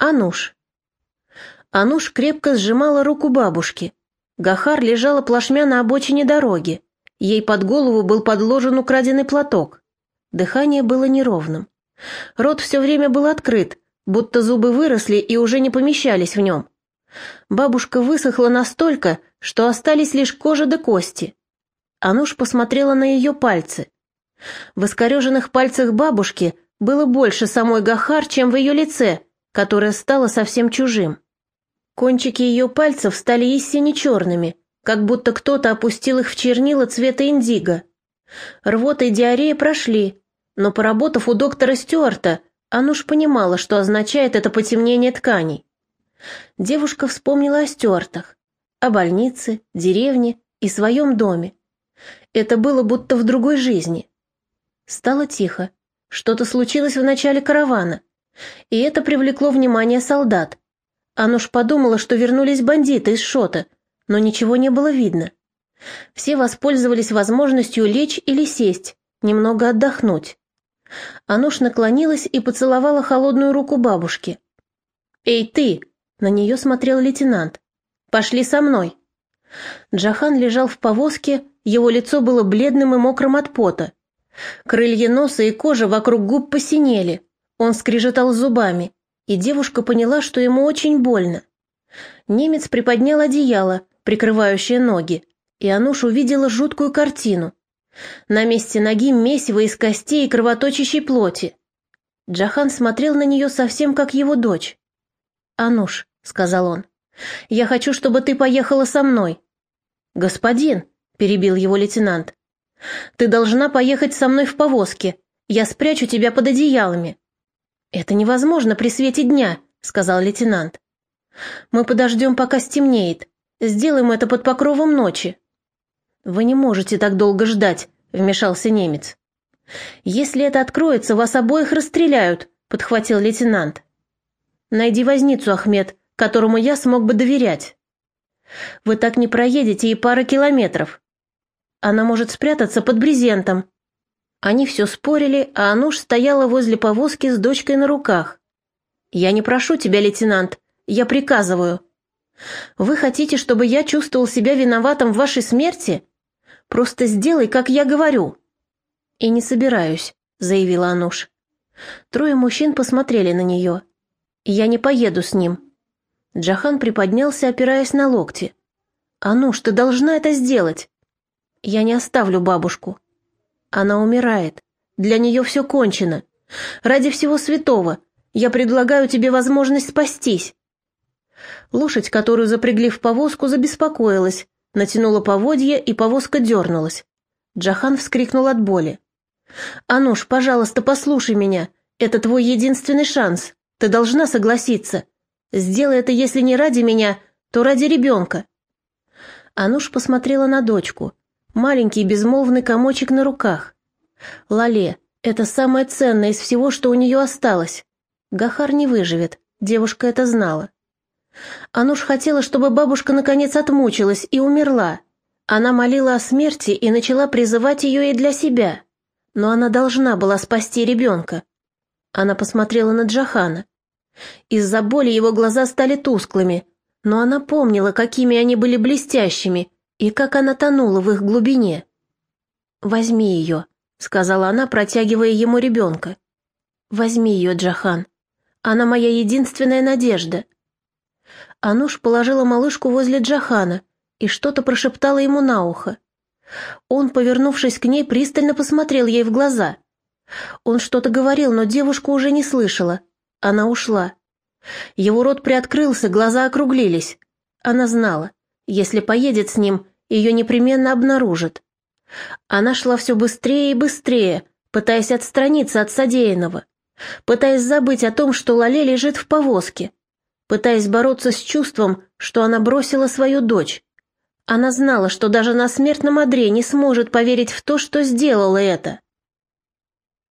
Ануш. Ануш крепко сжимала руку бабушки. Гахар лежала плашмя на обочине дороги. Ей под голову был подложен украденный платок. Дыхание было неровным. Рот все время был открыт, будто зубы выросли и уже не помещались в нем. Бабушка высохла настолько, что остались лишь кожа да кости. Ануш посмотрела на ее пальцы. В искореженных пальцах бабушки было больше самой Гахар, чем в ее лице, которое стало совсем чужим. Кончики ее пальцев стали истине черными, как будто кто-то опустил их в чернила цвета индиго. Рвота и диарея прошли, но поработав у доктора Стюарта, Ануш понимала, что означает это потемнение тканей. Девушка вспомнила о Стюартах, о больнице, деревне и своем доме. Это было будто в другой жизни. Стало тихо. Что-то случилось в начале каравана, и это привлекло внимание солдат. Ануш подумала, что вернулись бандиты из Шота, но ничего не было видно. Все воспользовались возможностью лечь или сесть, немного отдохнуть. Ануш наклонилась и поцеловала холодную руку бабушки. «Эй, ты!» — на нее смотрел лейтенант. «Пошли со мной!» Джахан лежал в повозке, его лицо было бледным и мокрым от пота. Крылья носа и кожа вокруг губ посинели. Он скрежетал зубами и девушка поняла, что ему очень больно. Немец приподнял одеяло, прикрывающее ноги, и Ануш увидела жуткую картину. На месте ноги месиво из костей и кровоточащей плоти. Джахан смотрел на нее совсем как его дочь. «Ануш», — сказал он, — «я хочу, чтобы ты поехала со мной». «Господин», — перебил его лейтенант, — «ты должна поехать со мной в повозке. Я спрячу тебя под одеялами». «Это невозможно при свете дня», — сказал лейтенант. «Мы подождем, пока стемнеет. Сделаем это под покровом ночи». «Вы не можете так долго ждать», — вмешался немец. «Если это откроется, вас обоих расстреляют», — подхватил лейтенант. «Найди возницу, Ахмед, которому я смог бы доверять». «Вы так не проедете и пары километров. Она может спрятаться под брезентом», они все спорили, а Ануш стояла возле повозки с дочкой на руках. «Я не прошу тебя, лейтенант, я приказываю. Вы хотите, чтобы я чувствовал себя виноватым в вашей смерти? Просто сделай, как я говорю». «И не собираюсь», — заявила Ануш. Трое мужчин посмотрели на нее. «Я не поеду с ним». Джахан приподнялся, опираясь на локти. «Ануш, ты должна это сделать». «Я не оставлю бабушку». Она умирает. Для нее все кончено. Ради всего святого я предлагаю тебе возможность спастись. Лошадь, которую запрягли в повозку, забеспокоилась, натянула поводья, и повозка дернулась. Джахан вскрикнул от боли. «Ануш, пожалуйста, послушай меня. Это твой единственный шанс. Ты должна согласиться. Сделай это, если не ради меня, то ради ребенка». Ануш посмотрела на дочку маленький безмолвный комочек на руках. Лале — это самое ценное из всего, что у нее осталось. Гахар не выживет, девушка это знала. Ануш хотела, чтобы бабушка наконец отмучилась и умерла. Она молила о смерти и начала призывать ее и для себя. Но она должна была спасти ребенка. Она посмотрела на Джахана. Из-за боли его глаза стали тусклыми, но она помнила, какими они были блестящими, и как она тонула в их глубине. «Возьми ее», — сказала она, протягивая ему ребенка. «Возьми ее, Джахан. Она моя единственная надежда». Ануш положила малышку возле Джахана и что-то прошептала ему на ухо. Он, повернувшись к ней, пристально посмотрел ей в глаза. Он что-то говорил, но девушка уже не слышала. Она ушла. Его рот приоткрылся, глаза округлились. Она знала. Если поедет с ним, ее непременно обнаружат. Она шла все быстрее и быстрее, пытаясь отстраниться от содеянного, пытаясь забыть о том, что Лале лежит в повозке, пытаясь бороться с чувством, что она бросила свою дочь. Она знала, что даже на смертном одре не сможет поверить в то, что сделала это.